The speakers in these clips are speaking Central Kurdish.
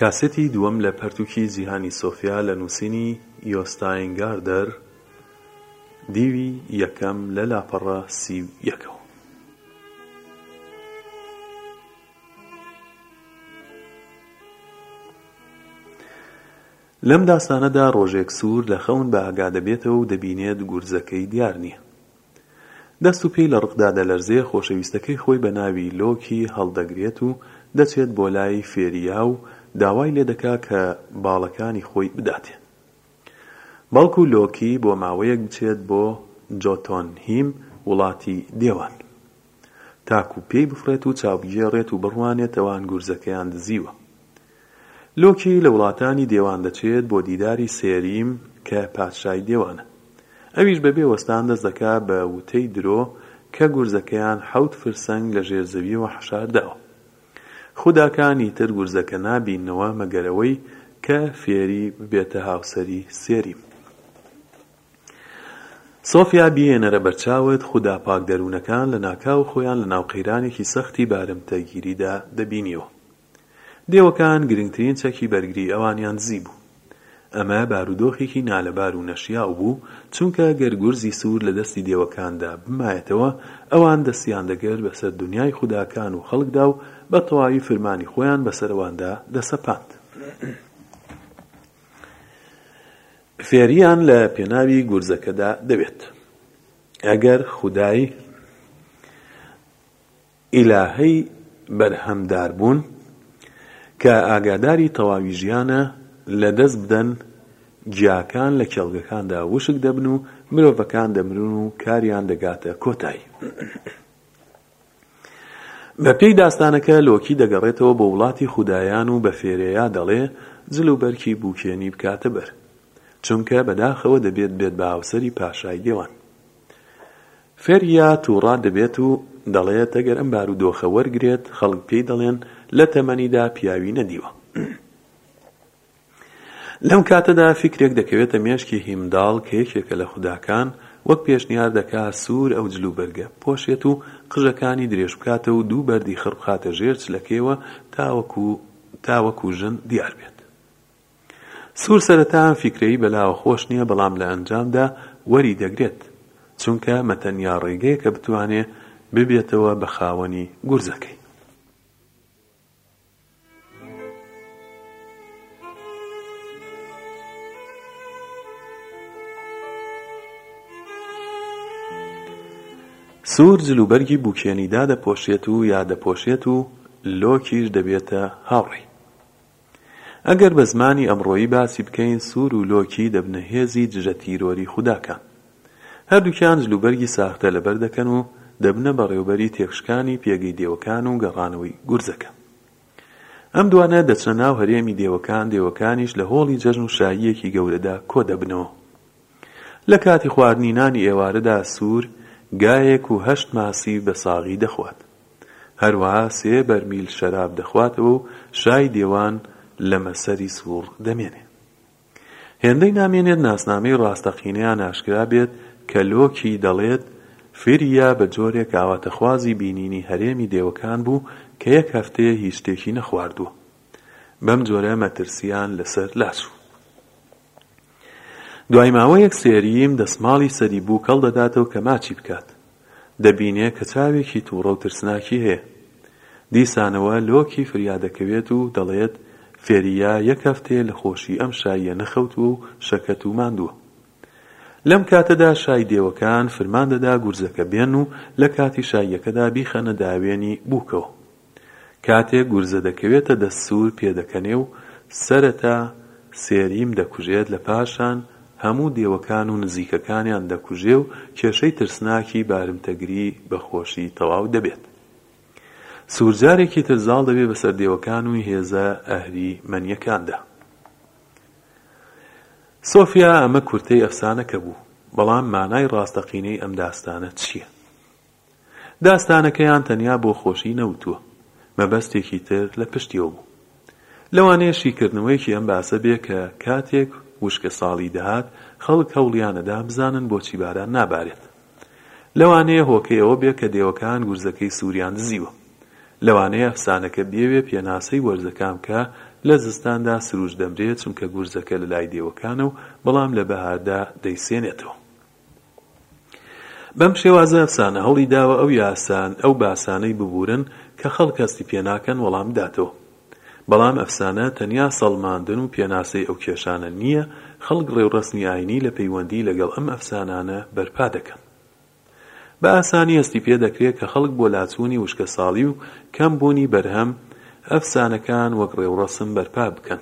کاسێتی دووەم لە پەرتووکی جیهانی سۆفیا لە نووسینی یۆستاین گاردەر، دیوی یەکەم لە لاپەڕە سی و یەکەوە. لەم داستانەدا ڕۆژێک سوور لە خەون بە ئاگا دەبێتەوە و دەبینێت گورزەکەی دیار نییە. دەست و پێی لە ڕقدا دەلەرزێ، خۆشەویستەکەی خۆی بە ناوی لۆکی هەڵدەگرێت و دەچێت بۆ لای فێریا و داوای لێ دەکا کە باڵەکانی خۆی بداتێ بەڵکوو لۆکی بۆ ماوەیەک بچێت بۆ جۆتۆنهیم وڵاتی دێوان تاکوو پێی بفڕێت و چاوبگێڕێت و بڕوانێت ئەوان گورزەکەیان دزیوە. لۆکی لە وڵاتانی دێوان دەچێت بۆ دیداری سێریم کە پادشای دێوانە. ئەویش بە بێ وەستان دەست دەکا بە وتەی درۆ کە گورزەکەیان حەوت فرسەنگ لە ژێر زەویەوە حەشار داوە. خوداکان ئیتر گورزەکە نابیننەوە مەگەر ئەوەی کە فێری ببێتە هاوسەری سێریم. سۆفیا بیێنەرە بەرچاوت خودا پاک دەروونەکان لە ناکاو خۆیان لە ناو قەیرانێکی سەختی بارمتەگیریدا دەبینیەوە. دێوەکان گرنگترین چەکی بەرگری ئەوانیان دزی بوو. ئەمە بارودۆخێکی نالەبار و نەشیاو بوو، چونکە گەر گورزی سوور لە دەستی دێوەکاندا بمایەتەوە، ئەوان دەستیان دەگرت بەسەر دونیای خوداکان و خەڵکدا و بە تەواوی فرمانی خۆیان بەسەر ئەواندا دەسەپاند. فێریان لە پێناوی گورزەکەدا دەوێت. ئەگەر خودای. ئیلاهەی بەرهەمدار بوون کە ئاگاداری تەواوی ژیانە لە دەست بدەن، گیاکان لە کێڵگەکاندا وشک دەبن و مرۆڤەکان دەمرن و کاریان دەگاتە کۆتایی. بە پێی داستانەکە لۆکی دەگەڕێتەوە بۆ وڵاتی خودایان و بە فێرێیا دەڵێ جل و بەرکی بووکێنی بکاتە بەر، چونکە بەداخەوە دەبێت بێت بە هاوسەری پاشای دێوان. فێریا تووڕە دەبێت و دەڵێت، ئەگەر ئەم بارودۆخە وەرگرێت، خەڵک پێی دەڵێن لە تەمەنیدا پیاوی نەدیوە. لەم کاتەدا فیکرێک دەکەوێتە مێشکی هیمداڵ کە یەکێکە لە خوداکان، وەک پێشنیار دەکا سوور ئەو جلوبەرگە بپۆشێت و قژەکانی درێژ بکاتە و دوو بەردی خڕ بخاتە ژێر چلەکەیەوە تاوەکو ژن دیار بێت. سوور سەرەتا ئەم فیکرەی بەلاوە خۆش نیە بەڵام لە ئەنجامدا وەری دەگرێت چونکە مە تەنیا ڕێگەیە کە بتوانێ ببێتەوە بە خاوەنی گورزەکەی. سوور جلوبەرگی بووکێنی دادەپۆشێت و یا دەپۆشێت و لۆکیش دەبێتە هاوڕێی. ئەگەر بە زمانی ئەمڕۆیی باسی بکەین سور و لۆکی دەبنە هێزی دژە تیرۆری خوداکان. هەردووکیان جلوبەرگی ساختە لەبەر دەکەن و دەبنە بەڕێوبەری تێکشکانی پێگەی دێوەکان و گەڕانەوەی گورزەکە. ئەم دوانە دەچنە ناو هەرێمی دێوەکان دێوەکانیش لە هۆڵی جەژن و شاییەکی گەورەدا کۆ دەبنەوە. لە کاتی خواردنی نانی ئێوارەدا سور گایەک و هەشت ماسی بە ساغی دەخوات. هەروەها سێ بەرمیل شەراب دەخواتەوە و شای دێوان لەمەسەری سووڕ دەمێنێ. هێندەی نامێنێت ناسنامەی ڕاستەقینەیان ئاشکرا بێت کە لۆکی دەڵێت، فیریا بە جۆرێک ئاواتەخوازی بینینی هەرێمی دێوەکان بوو کە یەک هەفتەیە هیچ شتێکی نەخواردووە. بەم جۆرە مەترسییان لەسەر لاچوو. دوای ماوەیەک سێریم دەسماڵی سەری بوو کەڵ دەداتەوە کە ماچی بکات دەبینێ کە چاوێکی توڕە و ترسناکی هەیە دیسانەوە لۆکی فریادەکەوێت و دەڵێت فێریا یەک هەفتەیە لە خۆشی ئەم شاییە نەخەوتووە و شەکەت و ماندووە لەم کاتەدا شای دێوەکان فرمان دەدا گورزەکە بێن و لە کاتی شاییەکەدا بیخەنە داوێنی بووکەوە. کاتێک گورزە دەکەوێتە دەست سوور پێدەکەنێ و سەرەتا سێریم دەکوژێت لە پاشان هەموو دێوەکان و نزیکەکانیان دەکوژێ و کێشەی ترسناکی بارمتەگری بە خۆشی تەواو دەبێت. سوور جارێکی تر زاڵ دەبێ بەسەر دێوەکان و هێزە ئەهری مەنیەکاندا. سۆفیا ئەمە کورتەی ئەفسانەکە بوو، بەڵام مانای ڕاستەقینەی ئەم داستانە چییە؟ داستانەکەیان تەنیا بۆ خۆشی نەوتووە، مەبەستێکی تر لە پشتیەوە بوو. لەوانەیە شیکردنەوەیەکی ئەم باسە بێ کە کاتێک وشکەساڵی دەهات، خەڵک هەوڵیانەدا بزانن بۆچی باران نابارێت. لەوانەیە هۆکەی ئەوە بێ کە دێوەکان گورزەکەی سووریان دزیوە. لەوانەیە ئەفسانەکە بیەوێ پێناسەی وەرزەکان بکا، لە زستاندا سرووش دەمرێ چونکە گورزەکە لەلای دێوەکانە و بەڵام لە بەهاردا دەیسێنێتەوە. بەم شێوازە ئەفسانە هەوڵی داوە ئەو یاسان ئەو باسانەی ببورن کە خەڵک هەستی پێ ناکەن وەڵام بداتەوە بەڵام ئەفسانە تەنیا سەڵماندن و پێناسەی ئەو کێشانە نییە خەڵک ڕێوڕەسمی ئاینی لە پەیوەندی لەگەڵ ئەم ئەفسانانە بەرپا دەکەن بە ئاسانی هەستی پێ دەکرێ کە خەڵک بۆ لاچوونی وشکەساڵی و کەم بوونی بەرهەم ئەفسانەکان وەک ڕێوڕەسم بەرپا بکەن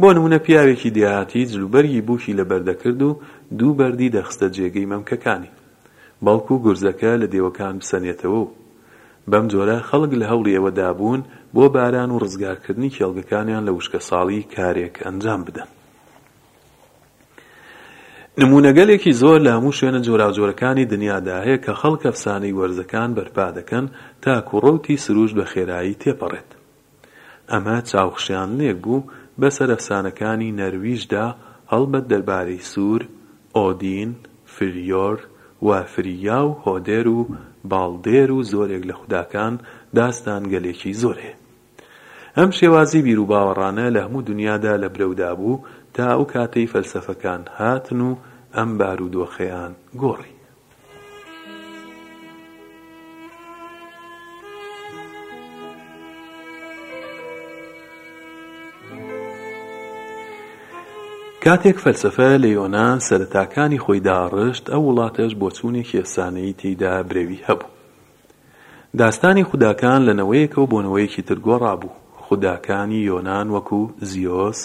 بۆ نموونە پیاوێکی دێهاتی جلوبەرگی بووکی لەبەر دەکرد و دوو بەردی دەخستە جێگەی مەمکەکانی، بەڵکوو گورزەکە لە دێوەکان بسەنێتەوە و. بەم جۆرە خەڵک لە هەوڵی ئەوە دابوون بۆ باران و ڕزگارکردنی کێڵگەکانیان لە وشکەساڵی کارێک ئەنجام بدەن. نموونەگەلێکی زۆر لە هەموو شوێنە جۆراوجۆرەکانی دنیادا هەیە کە خەڵک ئەفسانەی وەرزەکان بەرپا دەکەن تاکوو ڕەوتی سروشت بە خێرایی تێپەڕێت. ئەمە چاوخشێانلێک بوو بەسەر ئەفسانەکانی نەرویجدا، هەڵبەت دەربارەی سوور، ئۆدین، فریۆر، و فرییا و هۆدێر و باڵدێر و زۆرێک لە خوداکان داستانگەلێکی زۆر هەیە. ئەم شێوازی بیروباوەڕانە لە هەموو دونیادا لە برەودا بوو تا ئەو کاتەی فەلسەفەکان هاتن و ئەم بارودۆخەیان گۆڕی. کاتێک فەلسەفە لە یۆنان سەرەتاکانی خۆی داڕشت ئەو وڵاتەش بۆچوونێکی ئەفسانەیی تێیدا برەوی هەبوو داستانی خوداکان لە نەوەیەکەوە بۆ نەوەیەکی تر گۆڕابوو خوداکانی یۆنان وەکو زیۆس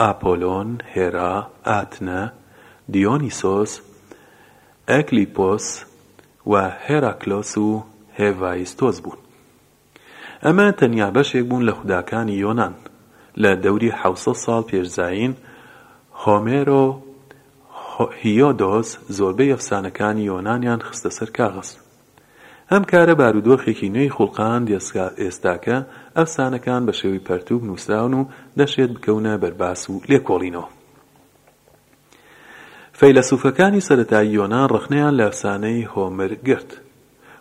ئاپۆلۆن، هێرا، ئاتنە، دیۆنیسۆس، ئەکلیپۆس و هێراکلۆس و هێڤایستۆس بوون. ئەمە تەنیا بەشێک بوون لە خوداکانی یۆنان. لە دەوری حەوت سەد ساڵ پێش زایین، هۆمێر و هیۆدۆس زۆربەی ئەفسانەکانی یۆنانیان خستە سەر کاغەز. ئەم کارە بارودۆخێکی نوێی خوڵقاند، ئێستاکە ئەفسانەکان بە شێوەی پەرتووک نووسراون و دەشێت بکەونە بەر باس و لێکۆڵینەوە. فەیلەسوفەکانی سەرەتایی یۆنان ڕەخنەیان لە ئەفسانەی هۆمر گرت.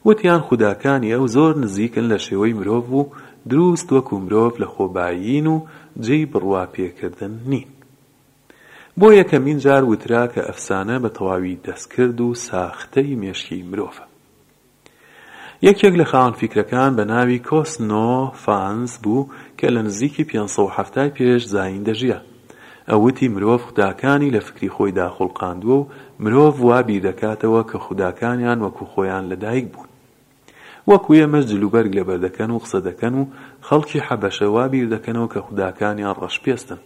وتیان خوداکانی ئەو زۆر نزیکن لە شێوەی مرۆڤ و دروست وەکو مرۆڤ لەخۆبایین و جێی بڕوا پێکردن نین. بۆ یەکەمین جار وترا کە ئەفسانە بە تەواوی دەستکرد و ساختەی مێشکی مرۆڤە. یەکێک لە خاوەن فیکرەکان بە ناوی کۆسنۆ فانز بوو کە لە نزیکی پێنج سەد و حەفتا ی پێش زایین دەژیا. ئەو وتی مرۆڤ خوداکانی لە فکری خۆیدا خوڵقاندووە و مرۆڤ وا بیردەکاتەوە کە خوداکانیان وەکو خۆیان لەدایک بوون. وەکو ئێمەش جلوبەرگ لەبەر دەکەن و قسە دەکەن و خەڵکی حەبەشە وا بیر دەکەنەوە کە خوداکانیان ڕەشپێستن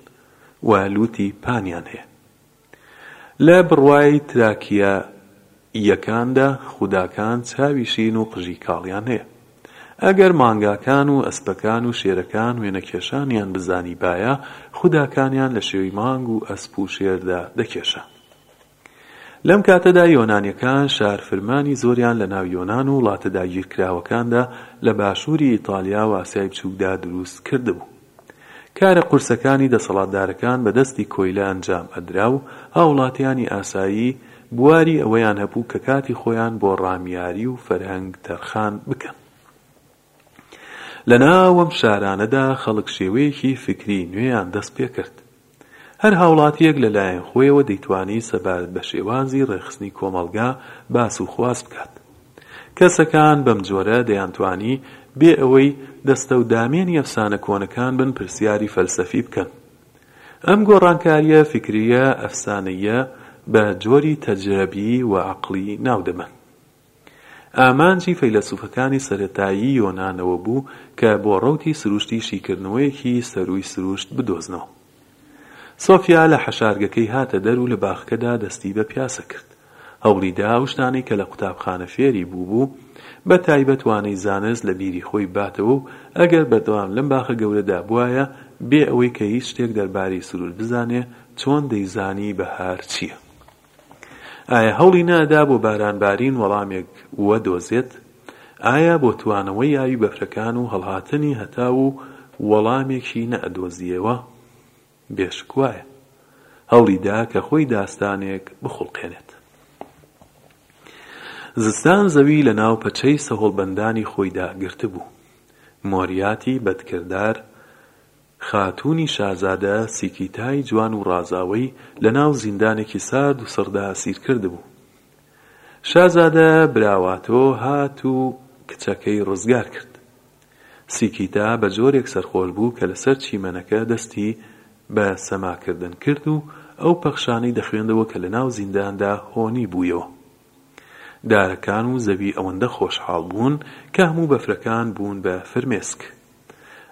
و لوتی پانیان هەیە. لە بڕوای تراکیە یەکاندا خوداکان چاوی شین و قژی کاڵیان هەیە. ئەگەر مانگاکان و ئەسپەکان و شێرەکان وێنەکێشانیان بزانیبایە خوداکانیان لە شێوەی مانگ و ئەسپ و شێردا دەکێشا. لەم کاتەدا یۆنانیەکان شارفرمانی زۆریان لە ناو یۆنان و وڵاتە داگیرکراوەکاندا لە باشووری ئیتالیا و ئاسیای بچووکدا دروست کردبوو. کارە قورسەکانی دەسەڵاتدارەکان بە دەستی کۆیلە ئەنجام ئەدرا و هاوڵاتیانی ئاسایی بواری ئەوەیان هەبوو کە کاتی خۆیان بۆ ڕامیاری و فەرهەنگ تەرخان بکەن. لە ناو ئەم شارانەدا خەڵک شێوەیەکی فیکری نوێیان دەست پێ کرد. هەر هاوڵاتییەک لە لایەن خۆیەوە دەیتوانی سەبارەت بە شێوازی ڕێکخستنی کۆمەڵگا باس و خواس بکات. کەسەکان بەم جۆرە دەیانتوانی بێ ئەوەی دەستە و دامێنی ئەفسانە کۆنەکان بن پرسیاری فەلسەفی بکەن. ئەم گۆڕانکارییە فیکرییە ئەفسانەییە بە جۆری تەجرەبی و عەقڵی ناو دەبەن. ئامانجی فەیلەسوفەکانی سەرەتایی یۆنان ئەوە بوو کە بۆ ڕەوتی سروشتی شیکردنەوەیەکی سەرووی سروشت بدۆزنەوە. سۆفیا لە حەشارگەکەی هاتە دەر و لە باخکەدا دەستی بە پیاسە کرد. هەوڵی دا ئەو شتانەی کە لە قوتابخانە فێری بووبوو، بە تایبەت وانەی زانست لە بیری خۆی بباتەوە و ئەگەر بەردەوام لەم باخە گەورەدا بوایە بێ ئەوەی کە هیچ شتێک دەربارەی سروشت بزانێ، چۆن دەیزانی بەهار چییە؟ ئایا هەوڵی نادا بۆ بارانبارین وەڵامێک وەدۆزێت؟ ئایا بۆ توانەوەی ئاوی بەفرەکان و هەڵهاتنی هەتاو و وەڵامێکی نەئەدۆزییەوە؟ بێشک وایە. هەوڵی دا کە خۆی داستانێک بخوڵقێنێت. زستان زەوی لە ناو پەچەی سەهۆڵبەندانی خۆیدا گرتبوو. مۆریاتی بەدکردار خاتوونی شازادە سیکیتای جوان و ڕازاوەی لە ناو زیندانێکی سارد و سڕدا ئەسیر کردبوو. شازادە براواتۆ هات و کچەکەی ڕزگار کرد. سیکیتا بە جۆرێک سەرخۆش بوو کە لەسەر چیمەنەکە دەستی بە سەما کردن کرد و ئەو پەخشانەی دەخوێندەوە کە لە ناو زینداندا هۆنی بوویەوە. دارەکان و زەوی ئەوەندە خۆشحاڵ بوون کە هەموو بەفرەکان بوون بە فرمێسک.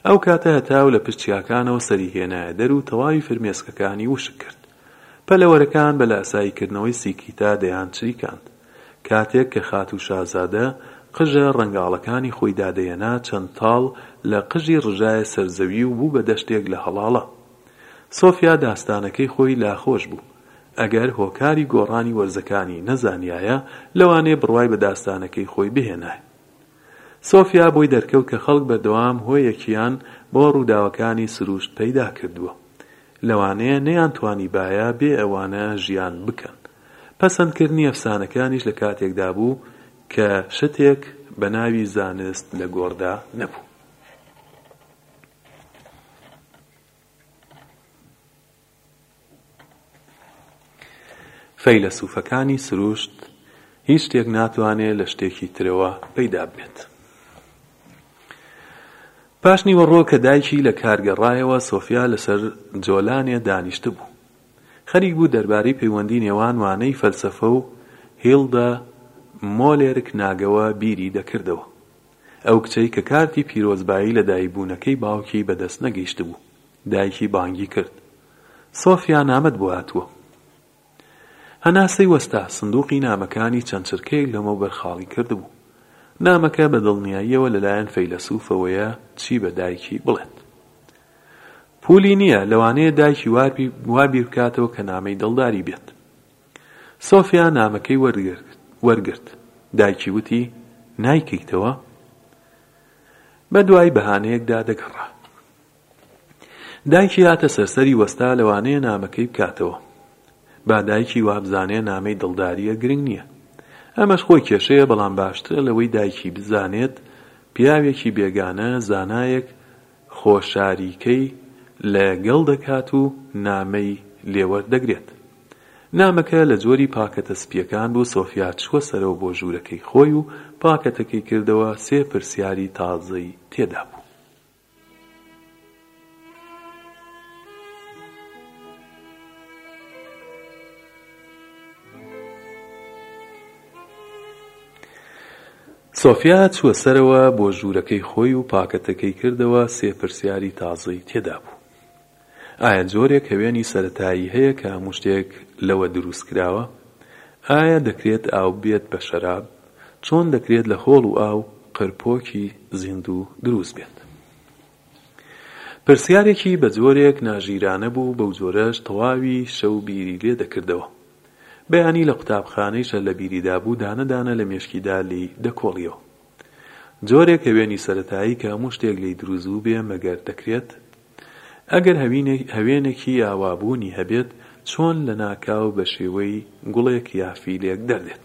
ئەو کاتە هەتاو لە پشت چیاکانەوە سەری هێنایە دەر و تەواوی فرمێسکەکانی وشک کرد. پەلەوەرەکان بە لاسایی کردنەوەی سیکیتا دەیان چریکاند. کاتێک کە خاتوو شازادە قژە ڕەنگاڵەکانی خۆی دادەیەنا چەند تاڵ لە قژی ڕژایە سەر زەوی و بوو بە دەشتێک لە هەڵاڵە. سۆفیا داستانەکەی خۆی لا خۆش بوو. ئەگەر هۆکاری گۆڕانی وەرزەکانی نەزانیایە، لەوانەیە بڕوای بە داستانەکەی خۆی بهێنایە. سۆفیا بۆی دەرکەوت کە خەڵک بەردەوام هۆیەکیان بۆ ڕووداوەکانی سرووشت پەیدا کردووە. لەوانەیە نەیانتوانیبایە بێ ئەوانە ژیان بکەن. پەسەندکردنی ئەفسانەکانیش لە کاتێکدا بوو کە شتێک بە ناوی زانست لە گۆڕدا نەبوو. فەیلەسوفەکانی سروشت هیچ شتێک ناتوانێت لە شتێکی ترەوە پەیدا بێت پاش نیوەڕۆ کە دایکی لە کارگەڕایەوە سۆفیا لەسەر جۆلانێ دانیشتبوو خەریک بوو دەربارەی پەیوەندی نێوان وانەی فەلسەفە و هیڵدە مۆلێرک ناگەوە بیری دەکردەوە ئەو کچەی کە کارتی پیرۆزبایی لەدایکبوونەکەی باوکی بەدەست نەگەیشتبوو، دایکی بانگی کرد، سۆفیا نامەت بۆ هاتووە. هەناسەی وەستا، سندووقی نامەکانی چەند چرکەیەک لەمەوبەر خاڵی کردبوو. نامەکە بە دڵنیاییەوە لەلایەن فەیلەسووفەوەیە چی بە دایکی بڵێت. پوولی نییە، لەوانەیە دایکی وا بیر بکاتەوە کە نامەی دڵداری بێت. سۆفیا نامەکەی وەرگرت. دایکی وتی، نایکەیتەوە؟ بە دوای بەهانەیەکدا دەگەڕا. دایکی هاتە سەر سەری وەستا لەوانەیە نامەکەی بکاتەوە. با دایکی وابزانێ نامەی دڵدارییە گرنگ نییە. ئەمەش خۆی کێشەیە بەڵام باشترە لەوەی دایکی بزانێت پیاوێکی بێگانە زانایەک خۆ شاریکەی لە گەڵ دەکات و نامەی لێ وەردەگرێت. نامەکە لە جۆری پاکەتە سپییەکان بوو سۆفیا چووە سەرەوە بۆ ژوورەکەی خۆی و پاکەتەکەی کردەوە سێ پرسیاری تازەی تێدا بوو. سۆفیا چووە سەرەوە بۆ ژوورەکەی خۆی و پاکەتەکەی کردەوە، سێ پرسیاری تازەی تێدا بوو. ئایا جۆرێک هەوێنی سەرەتایی هەیە کە هەموو شتێک لەوە دروست کراوە؟ ئایا دەکرێت ئاو ببێت بە شەراب؟ چۆن دەکرێت لە هۆڵ و ئاو قرپۆکی زیندوو دروست بێت؟ پرسیارێکی بە جۆرێک ناژیرانە بوو، بەو جۆرەش تەواوی شەو بیری لێ دەکردەوە. بەیانی لە قوتابخانەیشە لە بیریدا بوو دانە دانە لە مێشکیدا لێی دەکۆڵیەوە. جۆرێک هەوێنی سەرەتایی کە هەموو شتێک لێی دروست بووبێ مەگەر دەکرێت؟ ئەگەر هەوێنێکی ئاوا بوونی هەبێت چۆن لە ناکاو بە شێوەی گوڵێک یا فیلێک دەردێت؟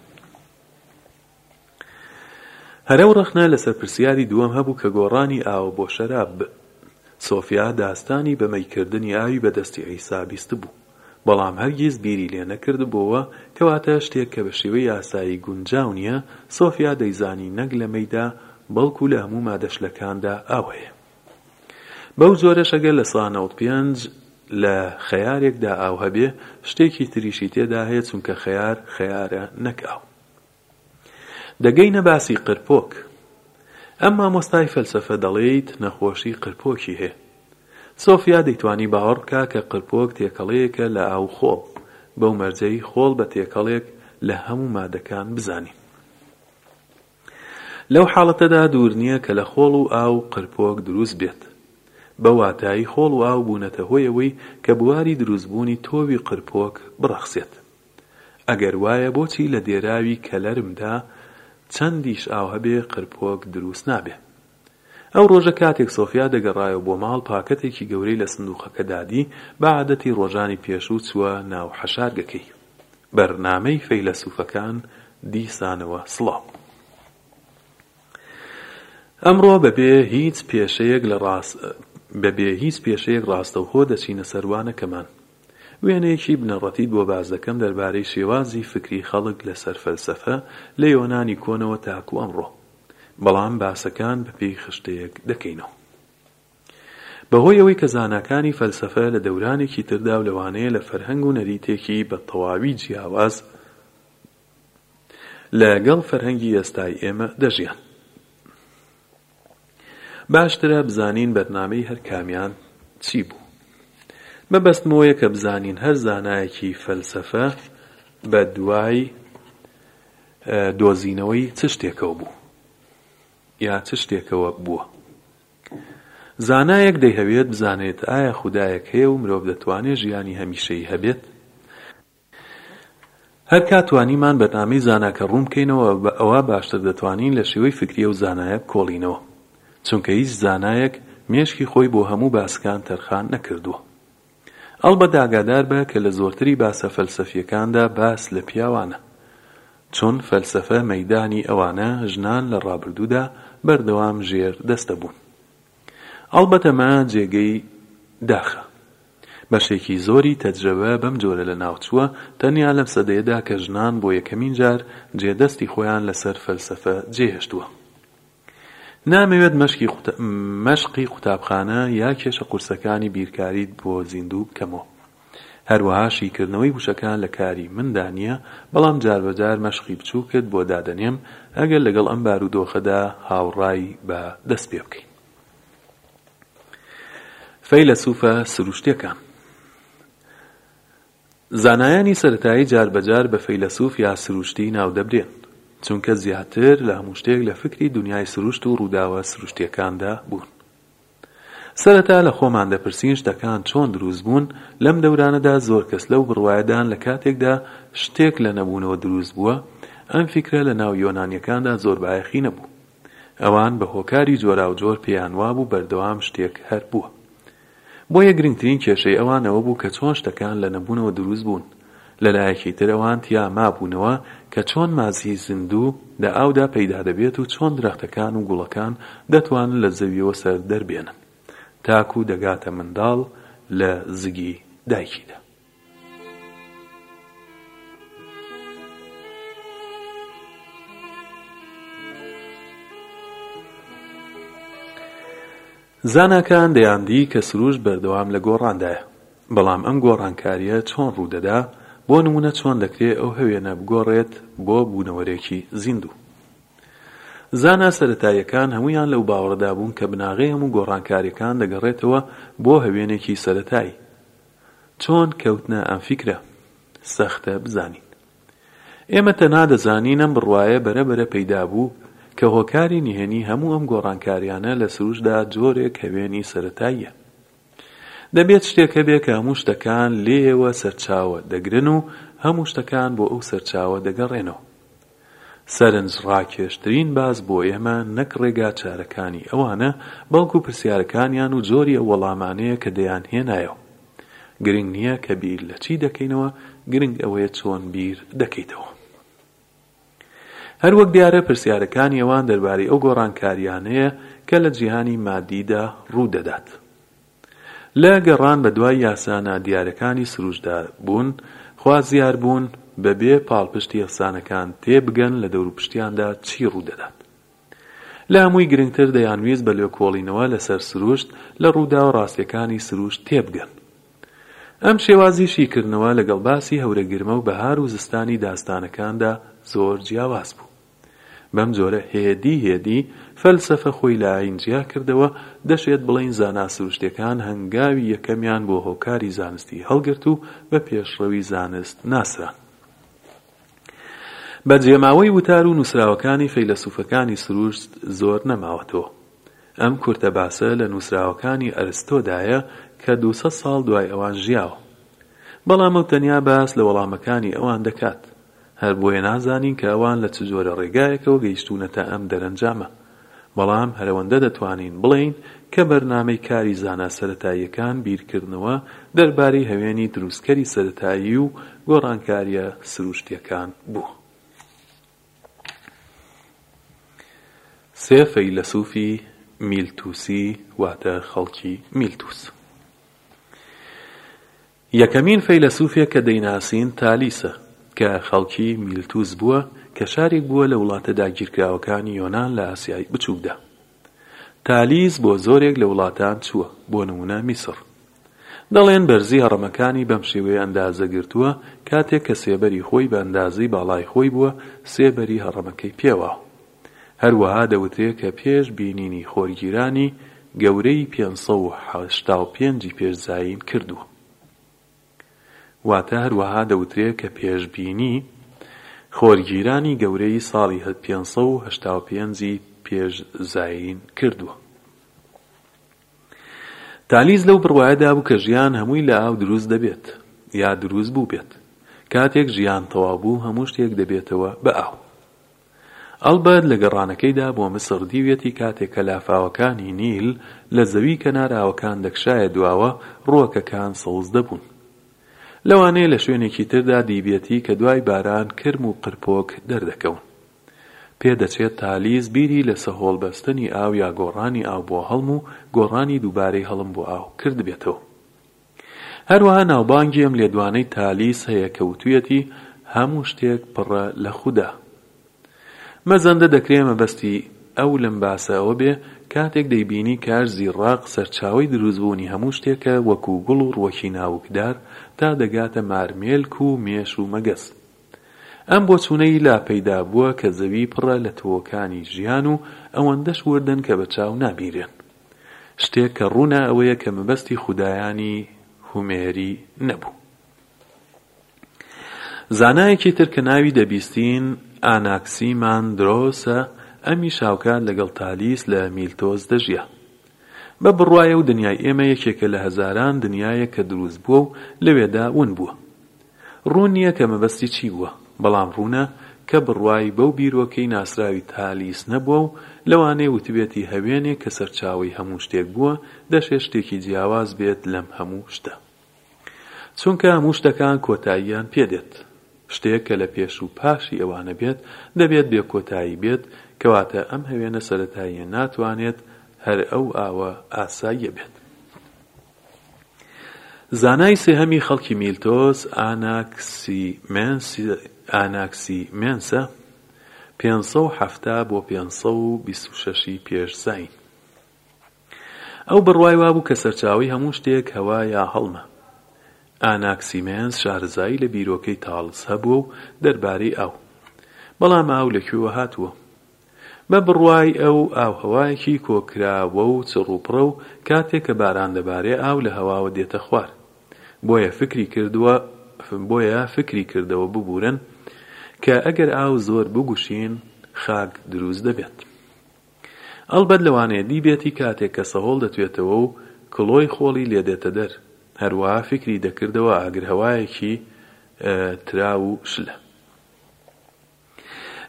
هەر ئەو ڕەخنە لەسەر پرسیاری دووەم هەبوو کە گۆڕانی ئاو بۆ شەراب ب سۆفیا داستانی بە مەی کردنی ئاوی بە دەستی عیسا بیستبوو بەڵام هەرگیز بیری لێ نەکردبۆوە کەواتە شتێک کە بە شێوەی ئاسایی گونجاو نیە سۆفیا دەیزانی نەک لە مەیدا بەڵکو لە هەموو مادە شلەکاندا ئاو هەیە بەو جۆرەش گەر لە سا نەوەد پێنج لە خەیارێکدا ئاو هەبێ شتێکی تریشی تێدا هەیە چونکە خەیار خەیارە نەک ئاو. دەگەینە باسی قرپۆک. ئەم مامۆستای فەلسەفە دەڵیت نەخۆشی قرپۆکی هەیە. سۆفیا دەیتوانی باوەڕ بکا کە قرپۆک تێکەڵەیەکە لە ئاو و خۆڵ، بەو مەرجەی خۆڵ بە تێکەڵێک لە هەموو مادەکان بزانین. لەو حاڵەتەدا دوور نیە کە لە خۆڵ و ئاو قرپۆک دروست بێت. بە واتایی خۆڵ و ئاو بوونەتە هۆی ئەوەی کە بواری دروست بوونی تۆوی قرپۆک بڕەخسێت. ئەگەر وایە بۆچی لە دێراوی کەلەرمدا چەند دیش ئاو هەبێ قرپۆک دروست نابێ؟ ئەو ڕۆژە کاتێک سۆفیا دەگەڕایەوە بۆ ماڵ پاکەتێکی گەورەی لە سندووقەکەدا دی، بە عادەتی ڕۆژانی پێشوو چووە ناو حەشارگەکەی. بەرنامەی فەیلەسووفەکان دیسانەوە سڵاو. ئەمڕۆ بە بێ هیچ پێشەیەک لە ڕاس بە بێ هیچ پێشەیەک ڕاستەوخۆ دەچینە سەر وانەکەمان. وێنەیەکی بنەڕەتیت بۆ باس دەکەم دەربارەی شێوازی فکری خەڵک لەسەر فەلسەفە لە یۆنانی کۆنەوە تاکو ئەمڕۆ، بەڵام باسەکان بەپێی خشتەیەک دەکەینەوە. بەهۆی ئەوەی کە زاناکانی فەلسەفە لە دەورانێکی تردا و لەوانەیە لە فەرهەنگ و نەریتێکی بە تەواوی جیاواز لە گەڵ فەرهەنگی ئێستای ئێمە دەژیان، باشترە بزانین بەرنامەی هەر کامیان چی بوو. مەبەستم ئەوەیە کە بزانین هەر زانایەکی فەلسەفە بە دوای دۆزینەوەی چ شتێکەوە بوو یا چ شتێکەوە بووە. زانایەک دەیهەوێت بزانێت ئایا خودایەک هەیە و مرۆڤ دەتوانێت ژیانی هەمیشەیی هەبێت؟ هەرکات توانیمان بەرنامەی زاناکە ڕوون بکەینەوە ئەوا باشتر دەتوانین لە شێوەی فکری ئەو زانایە بکۆڵینەوە چونکە هیچ زانایەک مێشکی خۆی بۆ هەموو باسکان تەرخان نەکردووە ئەڵبەت ئاگادار بە کە لە زۆرتری باسە فەلسەفیەکاندا باس لە پیاوانە چون فەلسەفە مەیدانی ئەوانە ژنان لە ڕابردوودا بەردەوام ژێر دەستە بوون ئەڵبەت ئەمە جێگەی داخە. بەشێکی زۆری تەجرەبە بەم جۆرە لە ناو چووە، تەنیا لەم سەدەیەدا کە ژنان بۆ یەکەمین جار جێ دەستی خۆیان لە سەر فەلسەفە جێ هێشتووە. نامەوێت مەشقی مەشقی قوتابخانە یا کێشە قورسەکانی بیرکاریت بۆ زیندوو بکەمەوە. هەروەها شیکردنەوەی وشەکان لە کاری مندا نییە، بەڵام جاربەجار مەشقی بچووکت بۆ دادەنێم ئەگەر لەگەڵ ئەم بارودۆخەدا هاوڕای بە دەست پێ بکەین. فەیلەسوفە سروشتیەکان زانایانی سەرەتایی جار بە جار بە فەیلەسوف یا سروشتی ناودەبرێن، چونکە زیاتر لە هەموو شتێک لە فکری دونیای سروشت و ڕووداوە سروشتیەکاندا بوون. سەرەتا لە خۆمان دەپرسین شتەکان چۆن دروست بوون؟ لەم دەورانەدا زۆر کەس لەو بڕوایەدان لە کاتێکدا شتێک لە نەبوونەوە دروست بووە، ئەم فیکرە لە ناو یۆنانیەکاندا زۆر بایەخی نەبوو. ئەوان بە هۆکاری جۆراوجۆر پێیان وابوو بەردەوام شتێک هەر بووە. بۆیە گرنگترین کێشەی ئەوان ئەوە بوو کە چۆن شتەکان لە نەبوونەوە دروست بوون. لە لایەکی تر ئەوان تیا مابوونەوە کە چۆن مادی زیندوو لە ئاودا پەیدا دەبێت و چۆن درەختەکان و گوڵەکان دەتوانن لە زەویەوە سەر دەربێنن تاکوو دەگاتە منداڵ لە زگی دایکیدا. زاناکان دەیاندی کە سروشت بەردەوام لە گۆڕاندایە بەڵام ئەم گۆڕانکارییە چۆن ڕوودەدا بۆ نمونە چۆن دەکرێت ئەو هەوێنە بگۆڕێت بۆ بوونەوەرێکی زیندوو زانا سەتاییەکان هەمویان لەو باوەڕەدا بوون کە بناغەی هەموو گۆڕانکاریەکان دەگەڕێتەوە بۆ هەوێنێکی سەتایی چۆن کەوتنە ئەم فیکرە سەختە بزانین؟ ئێمە تەنها دەزانین ئەم بڕوایە بەرە بەرە پەیدا بوو کە هۆکاری نهێنی هەموو ئەم گۆڕانکاریانە لە سروشتدا جۆرێک هەوێنی سەرەتاییە. دەبێت شتێک هەبێ کە هەموو شتەکان لێیەوە سەرچاوە دەگرن و هەموو شتەکان بۆ ئەو سەرچاوە دەگەڕێنەوە. سەرنجڕاکێشترین باس بۆ ئێمە نەک ڕێگا چارەکانی ئەوانە، بەڵکو پرسیارەکانیان و جۆری ئەو وەڵامانەیە کە دەیانهێنایەوە. گرنگ نییە کە بیر لە چی دەکەینەوە، گرنگ ئەوەیە چۆن بیر دەکەیتەوە. هەروەک دیارە پرسیارەکانی ئەوان دەربارەی ئەو گۆڕانکارییانەیە کە لە جیهانی مادیدا ڕوو دەدات. لە گەڕان بە دوای یاسا نادیارەکانی سروشتدار بوون، خوازیار بوون بە بێ پاڵپشتی ئەفسانەکان تێ بگەن لە دەوروپشتیاندا چی ڕوو دەدات. لە هەمووی گرنگتر دەیانویست بە لێکۆڵینەوە لە سەر سروشت لە ڕووداوە ڕاستیەکانی سروشت تێ بگەن. ئەم شێوازی شیکردنەوە لەگەڵ باسی هەورەگرمە و بەهار و زستانی داستانەکاندا زۆر جیاواز بوو. بەم جۆرە هێدی هێدی فەلسەفە خۆی لە ئایین جیا کردەوە، دەشێت بڵێین زانا سروشتیەکان هەنگاوی یەکەمیان بۆ هۆکاری زانستی هەڵگرت و بە پێشڕەوی زانست ناسران. بە جێماوەی وتار و نووسراوەکانی فەیلەسوفەکانی سروشت زۆر نەماوەتەوە. ئەم کورتە باسە لە نووسراوەکانی ئەرستۆدایە کە دوو سەد ساڵ دوای ئەوان ژیاوە. بەڵام ئەو تەنیا باس لە وەڵامەکانی ئەوان دەکات. هەر بۆیە نازانین کە ئەوان لە چ جۆرە ڕێگایەکەوە گەیشتوونەتە ئەم دەرەنجامە. بەڵام هەرەوەندە دەتوانین بڵێین کە بەرنامەی کاری زانا سەرەتاییەکان بیرکردنەوە دەربارەی هەوێنی دروستکەری سەرەتایی و گۆڕانکارییە سروشتییەکان بووە. سێ فەیلەسوفی میلتوسی واتە خەڵکی میلتوس. یەکەمین فەیلەسوفێک کە دەیناسین تالیسە، کە خەڵکی میلتوس بووە، کە شارێک بووە لە وڵاتە داگیرکراوەکانی یۆنان لە ئاسیای بچووکدا. تالیس بۆ زۆرێک لە وڵاتان چووە، بۆ نموونە میسڕ. دەڵێن بەرزی هەڕەمەکانی بەم شێوەیە ئەندازە گرتووە، کاتێک کە سێبەری خۆی بە ئەندازەی باڵای خۆی بووە، سێ بەری هەڕەمەکەی پێواوە. هەروەها دەوترێ کە پێش بینینی خۆرگیرانی گەورەی پێنج سەد و هەشتا و پێنج ی پێش زایین کردووە. واتە هەروەها دەوترێ کە پێشبینی خۆرگیرانی گەورەی ساڵی هە پێنج سەد و هەشتا و پێنج ی پێش زایین کردووە. تالیس لەو بڕوایەدا بوو کە ژیان هەمووی لە ئاو دروست دەبێت یا دروست بووبێت. کاتێک ژیان تەواو بوو هەموو شتێک دەبێتەوە بە ئاو. ئەڵبەت لە گەڕانەکەیدا بۆ میسڕ دیویەتی کاتێک کە لافاوەکانی نیل لە زەوی کەنار ئاوەکان دەکشایە دواوە ڕووەکەکان سەوز دەبوون. لەوانەیە لە شوێنێکی تردا دیبیەتی کە دوای باران کرم و قرپۆک دەردەکەون. پێدەچێت تالیس بیری لە سەهۆڵ بەستنی ئاو یا گۆڕانی ئاو بۆ هەڵم و گۆڕانی دووبارەی هەڵم بۆ ئاو کردبێتەوە. هەروەها ناوبانگی ئەم لێدوانەی تالیس هەیە کە وتویەتی هەموو شتێک پڕە لە خودا. مەزەندە دەکرێ مەبەستی ئەو لەم باسە ئەوە بێ کاتێک دەیبینی کاش زیڕاق سەرچاوەی دروست بوونی هەموو شتێکە وەکو گوڵ و ڕوەکی ناوکدار تا دەگاتە مارمێلک و مێش و مەگەز ئەم بۆچوونەی لا پەیدا بووە کە زەوی پڕە لە تۆوەکانی ژیان و ئەوەندەش وردن کە بە چاو نابینرێن. شتێک کە ڕوونە ئەوەیە کە مەبەستی خودایانی هومێری نەبوو. زانایەکی تر کە ناوی دەبیستین ئاناکسیمان درۆسە ئەمی شاوکات لەگەڵ تالیس لە میلتۆز دەژیا. بە بڕوایە و دنیای ئێمە یەکێکە لە هەزاران دنیایە کە دروست بووە و لەوێدا ون بووە. ڕوون نییە کە مەبەستی چی بووە، بەڵام ڕوونە کە بڕوای بەو بیرۆکەی ناسراوی تالیس نەبووە و لەوانەیە وتبێتی هەوێنێک کە سەرچاوەی هەموو شتێک بووە دەشێ شتێکی جیاواز بێت لەم هەموو شتە. چونکە هەموو شتەکان کۆتاییان پێ دێت. شتێک کە لە پێش و پاشی ئەوانە بێت، دەبێت بێکۆتایی بێت، کەواتە ئەم هەوێنە سەرەتاییە ناتوانێت هەر ئەو ئاوە ئاساییە بێت. زانای سێهەمی خەڵکی میلتۆس ئاناکسیمێنسە، پێنج سەد و حەفتا بۆ پێنج سەد و بیست و شەش ی پێش زایین. ئەو بڕوای وابوو کە سەرچاوەی هەموو شتێک هەوا یا هەڵمە. ئاناکسیمێنس شارەزایی لە بیرۆکەی تاڵس هەبووە و دەربارەی ئاو. بەڵام ئاو لە کوێوە هاتووە؟ بە بڕوای ئەو ئاوهەوایەکی کۆکراوە و چڕوپڕە و کاتێک کە باران دەبارێ ئاو لە هەواوە دێتە خوار. بۆیە فکری کردوە بۆیە فکری کردەوە ببورن کە ئەگەر ئاو زۆر بگوشین خاک دروست دەبێت. ئەڵبەت لەوانەیە دیبێتی کاتێک کە سەهۆڵ دەتوێتەوە و کڵۆی خۆڵی لێ دێتە دەر. هەروا فکری دەکردەوە ئاگرهەوایەکی تراو و شلە.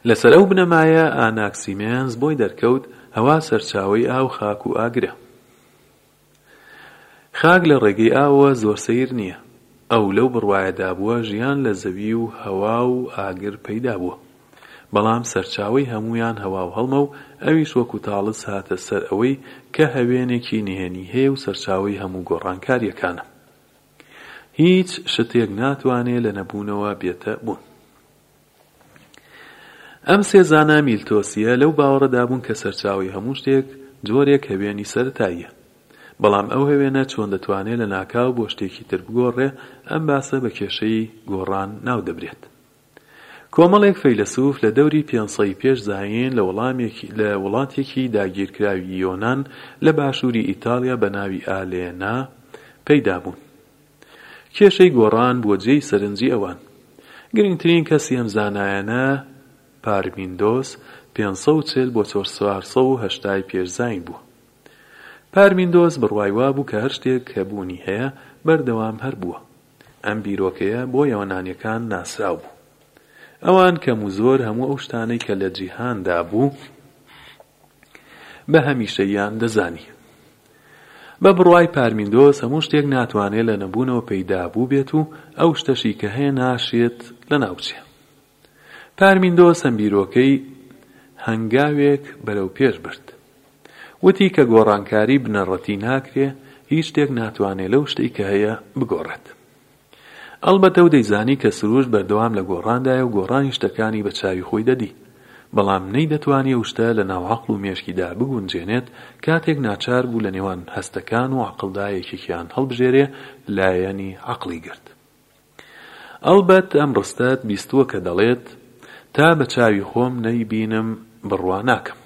لەسەر ئەو بنەمایە ئاناکسیمێنز بۆی دەرکەوت هەوا سەرچاوەی ئاو خاک و ئاگرە. خاک لە ڕێگەی ئاوەوە زۆر سەیر نییە. ئەو لەو بڕوایەدا بووە ژیان لە زەوی و هەوا و ئاگر پەیدا بووە. بەڵام سەرچاوەی هەموویان هەوا و هەڵمە و ئەویش وەکو تاڵس هاتە سەر ئەوەی کە هەوێنێکی نهێنی هەیە و سەرچاوەی هەموو گۆڕانکارییەکانە. هیچ شتێک ناتوانێ لە نەبوونەوە بێتە بوون. ئەم سێ زانا میلتۆسییە لەو باوەڕەدا بوون کە سەرچاوەی هەموو شتێک جۆرێک هەوێنی سەرەتاییە. بەڵام ئەو هەوێنە چۆن دەتوانێت لە ناکاو بۆ شتێکی تر بگۆڕێ، ئەم باسە بە کێشەی گۆڕان ناو دەبرێت. کۆمەڵێک فەیلەسوف لە دەوری پێنج سەی پێش زایین لە وڵاتێکی داگیرکراوی یۆنان لە باشووری ئیتاڵیا بە ناوی ئالێنا پەیدا بوون. کێشەی گۆڕان بووە جێی سەرنجی ئەوان. گرنگترین کەسی ئەم زانایانە پارمیندۆس پێنج سەد و چل بۆ چۆار سەد و هەشتا ی پێش زاین بووە. پارمیندۆس بڕوای وابوو کە هەر شتێک کە بوونی هەیە بەردەوام هەر بووە. ئەم بیرۆکەیە بۆ یۆنانیەکان ناسراو بوو. ئەوان کەم و زۆر هەموو ئەو شتانەی کە لە جیهاندا بوو، بە هەمیشەییان دەزانی. بە بڕوای پارمیندۆس هەموو شتێک ناتوانێت لە نەبوونەوە پەیدا بووبێت و ئەو شتەشی کە هەیە ناشێت لەناوبچێت. پارمیندۆس ئەم بیرۆکەی هەنگاوێک بەرەو پێش برد. وتی کە گۆڕانکاری بنەڕەتی ناکرێت، هیچ شتێک ناتوانێت لەو شتەی کە هەیە بگۆڕێت. ئەڵبەتە و دەیزانی کە سروشت بەردەوام لە گۆڕاندایە و گۆڕانی شتەکانی بە چاوی خۆی دەدی، بەڵام نەیدەتوانی ئەو شتە لە ناو عەقڵ و مێشکیدا بگونجێنێت، کاتێک ناچار بوو لە نێوان هەستەکان و عەقڵدا یەکێکیان هەڵبژێرێ لایەنی عەقڵی گرت. ئەڵبەت ئەم ڕستەت بیستووە کە دەڵێت، تا بە چاوی خۆم نەیبینم بڕوا ناکەم.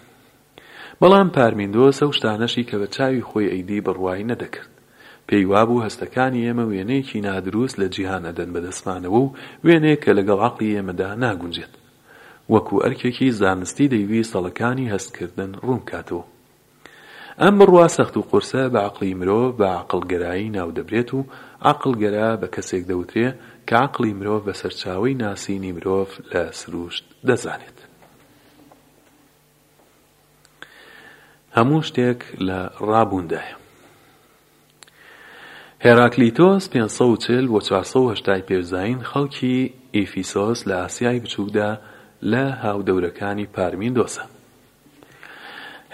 بەڵام پارمیندۆس ئەو شتانەشی کە بە چاوی خۆی ئەیدی بڕوای نەدەکرد. پێی وابوو هەستەکانی ئێمە وێنەیەکی نادروست لە جیهان ئەدەن بە دەستمانەوە و وێنەیەک کە لەگەڵ عەقڵی ئێمەدا ناگونجێت. وەکو ئەرکێکی زانستی دەیویست هەڵەکانی هەستکردن ڕوونبکاتەوە. ئەم بڕوا سەخت و قورسە بە عەقڵی مرۆڤ بە عەقڵگەرایی ناودەبرێت و عەقڵگەرا بە کەسێک دەوترێ کە عەقڵی مرۆڤ بە سەرچاوەی ناسینی مرۆڤ لە سروشت دەزانێت. هەموو شتێک لە ڕا بووندایە. هێراکلیتۆس پێنج سەد و چل بۆ چوار سەد و هەشتا ی پێش زایین خەڵکی ئیفیسۆس لە ئاسیای بچووکدا لە هاودەورەکانی پارمینیدۆسە.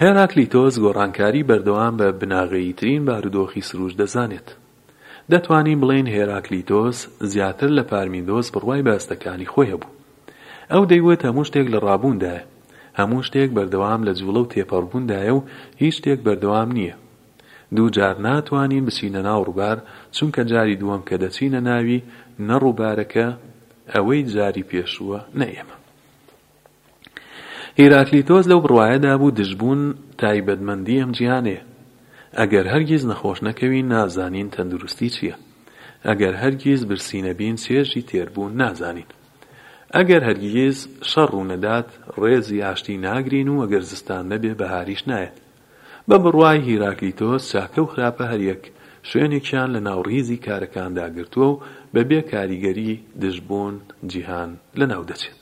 هێراکلیتۆس گۆڕانکاری بەردەوام بە بناغەییترین بارودۆخی سرووشت دەزانێت. دەتوانین بڵێین هێراکلیتۆس زیاتر لە پارمیندۆس بڕوای بە ئەستەکانی خۆی هەبوو. ئەو دەیوت هەموو شتێک لە ڕابووندایە. هەموو شتێک بەردەوام لە جووڵە و تێپەڕبووندایە و هیچ شتێک بەردەوام نییە. دوو جار ناتوانین بچینە ناو ڕووبار، چونکە جاری دووەم کە دەچینە ناوی، نە ڕووبارەکە، ئەوەی جاری پێشووە، نە ئێمە. هیراکلیتۆس لەو بڕوایەدا بوو دژبوون تایبەتمەندی ئەم جیهانەیە. ئەگەر هەرگیز نەخۆش نەکەوین نازانین تەندروستی چییە. ئەگەر هەرگیز برسی نەبین چێژی تێربوون نازانین. ئەگەر هەرگیز شەڕ ڕوونەدات ڕێزی ئاشتی ناگرین و ئەگەر زستان نەبێ بەهاریش نایەت. بە بڕوای هیراکلیتۆس چاکە و خراپە هەریەک شوێنێکیان لە ناو ڕیزی کارەکاندا گرتووە و بە بێ کاریگەری دژ بوون جیهان لە ناو دەچێت.